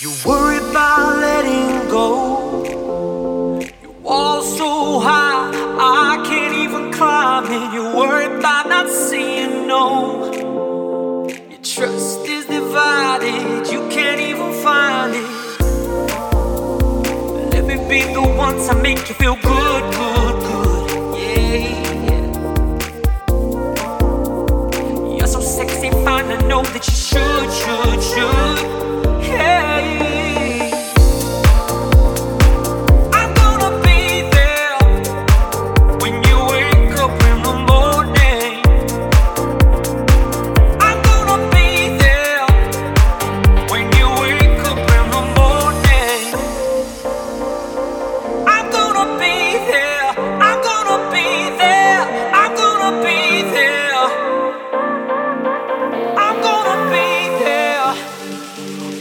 You worry about letting go. You wall so high, I can't even climb And You worry about not saying no. Your trust is divided, you can't even find it. Let me be the one to make you feel good, good, good. Yeah.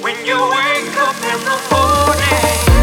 When you wake up in the morning.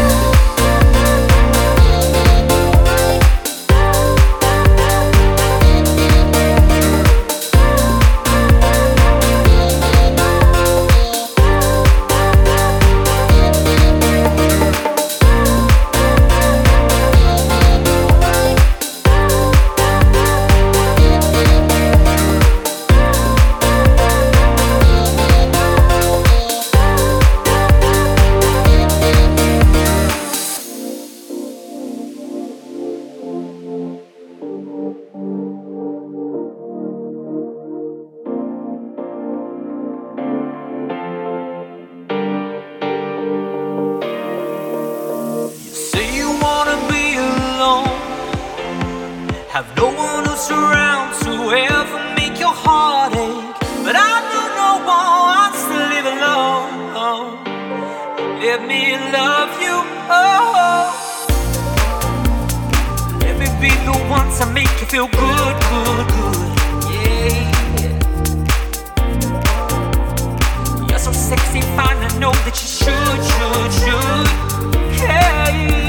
Let me love you. Oh, let me be the one to make you feel good, good, good. Yeah. You're so sexy, fine. I know that you should, should, should. Hey,